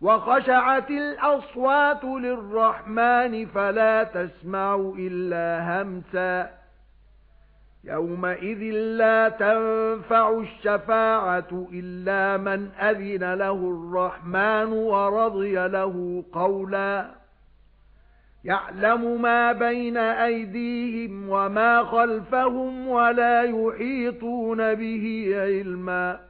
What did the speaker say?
وَخَشَعَتِ الْأَصْوَاتُ لِلرَّحْمَنِ فَلَا تَسْمَعُ إِلَّا هَمْسًا. يَوْمَئِذٍ لَّا تَنفَعُ الشَّفَاعَةُ إِلَّا مَنْ أَذِنَ لَهُ الرَّحْمَنُ وَرَضِيَ لَهُ قَوْلًا. يَعْلَمُ مَا بَيْنَ أَيْدِيهِمْ وَمَا خَلْفَهُمْ وَلَا يُحِيطُونَ بِهِ عِلْمًا.